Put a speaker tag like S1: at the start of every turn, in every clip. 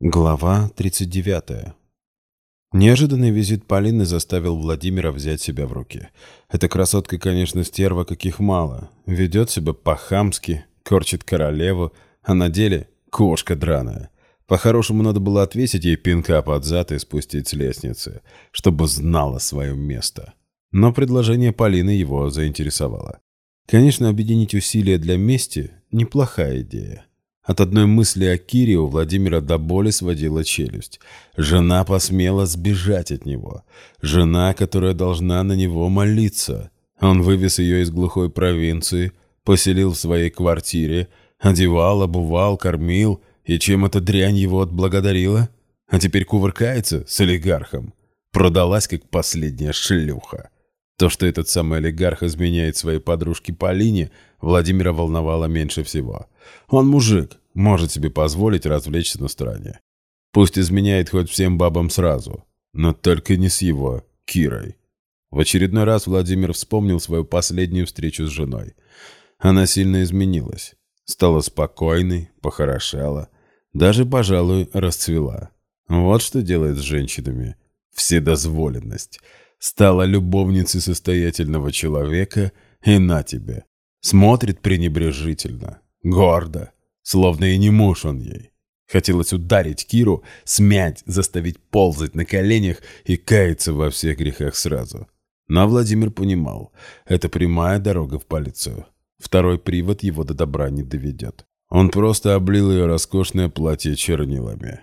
S1: Глава 39. Неожиданный визит Полины заставил Владимира взять себя в руки. Эта красотка, конечно, стерва, каких мало. Ведет себя по-хамски, корчит королеву, а на деле кошка драная. По-хорошему, надо было отвесить ей пинка под зад и спустить с лестницы, чтобы знала свое место. Но предложение Полины его заинтересовало. Конечно, объединить усилия для мести – неплохая идея. От одной мысли о Кире у Владимира до боли сводила челюсть. Жена посмела сбежать от него. Жена, которая должна на него молиться. Он вывез ее из глухой провинции, поселил в своей квартире, одевал, обувал, кормил, и чем эта дрянь его отблагодарила? А теперь кувыркается с олигархом. Продалась, как последняя шлюха. То, что этот самый олигарх изменяет своей подружке Полине, Владимира волновало меньше всего. Он мужик, может себе позволить развлечься на стороне. Пусть изменяет хоть всем бабам сразу, но только не с его Кирой. В очередной раз Владимир вспомнил свою последнюю встречу с женой. Она сильно изменилась. Стала спокойной, похорошела. Даже, пожалуй, расцвела. Вот что делает с женщинами. Вседозволенность стала любовницей состоятельного человека, и на тебе. Смотрит пренебрежительно, гордо, словно и не муж он ей. Хотелось ударить Киру, смять, заставить ползать на коленях и каяться во всех грехах сразу. Но Владимир понимал, это прямая дорога в полицию. Второй привод его до добра не доведет. Он просто облил ее роскошное платье чернилами.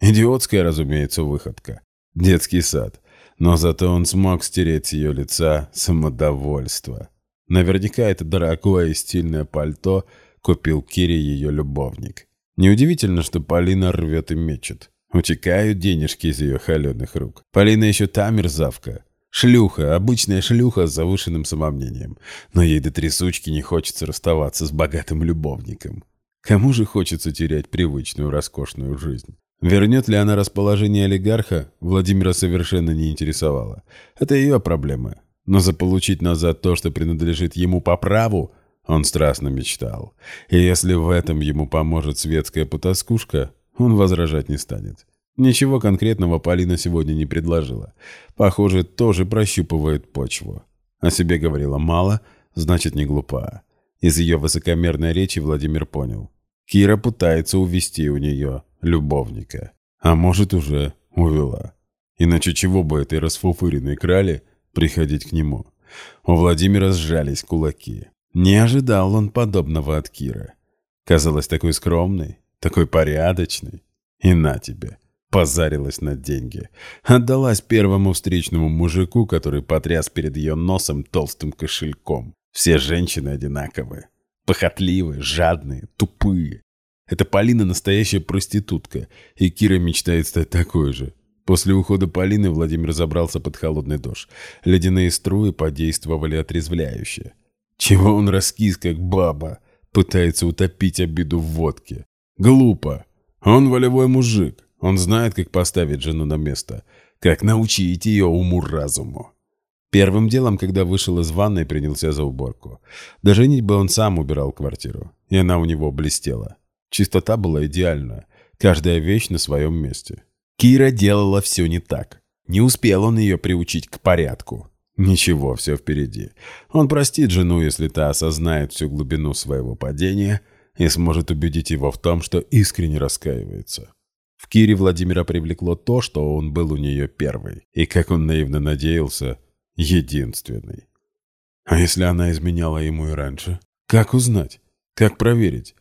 S1: Идиотская, разумеется, выходка. Детский сад но зато он смог стереть с ее лица самодовольство. Наверняка это дорогое и стильное пальто купил Кире ее любовник. Неудивительно, что Полина рвет и мечет. Утекают денежки из ее холеных рук. Полина еще та мерзавка. Шлюха, обычная шлюха с завышенным самомнением. Но ей до трясучки не хочется расставаться с богатым любовником. Кому же хочется терять привычную роскошную жизнь? Вернет ли она расположение олигарха, Владимира совершенно не интересовало. Это ее проблемы. Но заполучить назад то, что принадлежит ему по праву, он страстно мечтал. И если в этом ему поможет светская потаскушка, он возражать не станет. Ничего конкретного Полина сегодня не предложила. Похоже, тоже прощупывает почву. О себе говорила мало, значит, не глупа. Из ее высокомерной речи Владимир понял. Кира пытается увести у нее любовника. А может, уже увела. Иначе чего бы этой расфуфыренной крале приходить к нему? У Владимира сжались кулаки. Не ожидал он подобного от Киры. Казалось такой скромной, такой порядочной. И на тебе. Позарилась на деньги. Отдалась первому встречному мужику, который потряс перед ее носом толстым кошельком. Все женщины одинаковые. Похотливые, жадные, тупые. Это Полина настоящая проститутка, и Кира мечтает стать такой же. После ухода Полины Владимир забрался под холодный дождь. Ледяные струи подействовали отрезвляюще. Чего он раскис, как баба, пытается утопить обиду в водке? Глупо. Он волевой мужик. Он знает, как поставить жену на место. Как научить ее уму-разуму. Первым делом, когда вышел из ванной, принялся за уборку. До женитьбы он сам убирал квартиру, и она у него блестела. Чистота была идеальна, каждая вещь на своем месте. Кира делала все не так. Не успел он ее приучить к порядку. Ничего, все впереди. Он простит жену, если та осознает всю глубину своего падения и сможет убедить его в том, что искренне раскаивается. В Кире Владимира привлекло то, что он был у нее первый, и, как он наивно надеялся, единственный. А если она изменяла ему и раньше? Как узнать? Как проверить?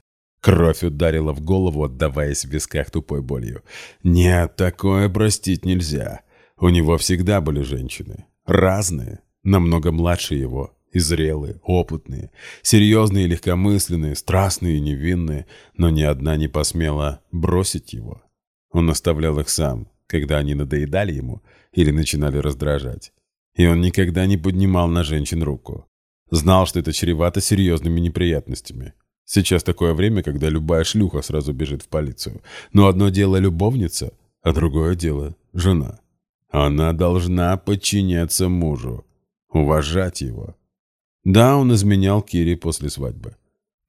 S1: Кровь ударила в голову, отдаваясь в висках тупой болью. Нет, такое простить нельзя. У него всегда были женщины. Разные, намного младше его. И зрелые, опытные, серьезные и легкомысленные, страстные и невинные, но ни одна не посмела бросить его. Он оставлял их сам, когда они надоедали ему или начинали раздражать. И он никогда не поднимал на женщин руку. Знал, что это чревато серьезными неприятностями. Сейчас такое время, когда любая шлюха сразу бежит в полицию. Но одно дело любовница, а другое дело жена. Она должна подчиняться мужу, уважать его. Да, он изменял Кире после свадьбы.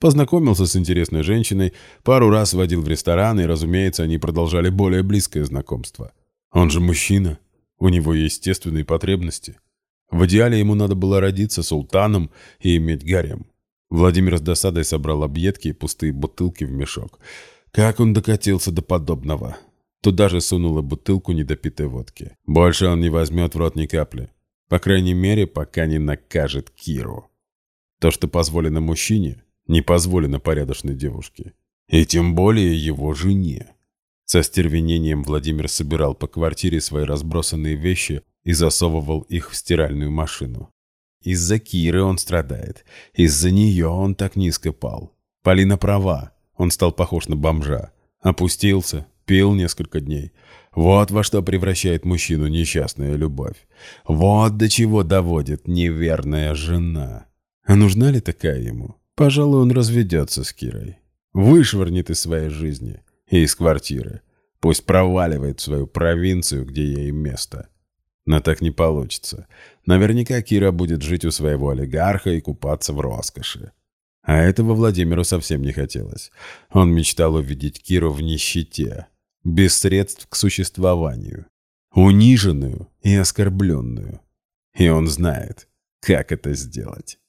S1: Познакомился с интересной женщиной, пару раз водил в ресторан, и, разумеется, они продолжали более близкое знакомство. Он же мужчина, у него естественные потребности. В идеале ему надо было родиться султаном и иметь гарем. Владимир с досадой собрал объедки и пустые бутылки в мешок. Как он докатился до подобного? Туда же сунула бутылку недопитой водки. Больше он не возьмет в рот ни капли. По крайней мере, пока не накажет Киру. То, что позволено мужчине, не позволено порядочной девушке. И тем более его жене. Со стервенением Владимир собирал по квартире свои разбросанные вещи и засовывал их в стиральную машину. Из-за Киры он страдает. Из-за нее он так низко пал. Полина права. Он стал похож на бомжа. Опустился, пил несколько дней. Вот во что превращает мужчину несчастная любовь. Вот до чего доводит неверная жена. А нужна ли такая ему? Пожалуй, он разведется с Кирой. Вышвырнет из своей жизни и из квартиры. Пусть проваливает в свою провинцию, где ей место. Но так не получится. Наверняка Кира будет жить у своего олигарха и купаться в роскоши. А этого Владимиру совсем не хотелось. Он мечтал увидеть Киру в нищете, без средств к существованию, униженную и оскорбленную. И он знает, как это сделать.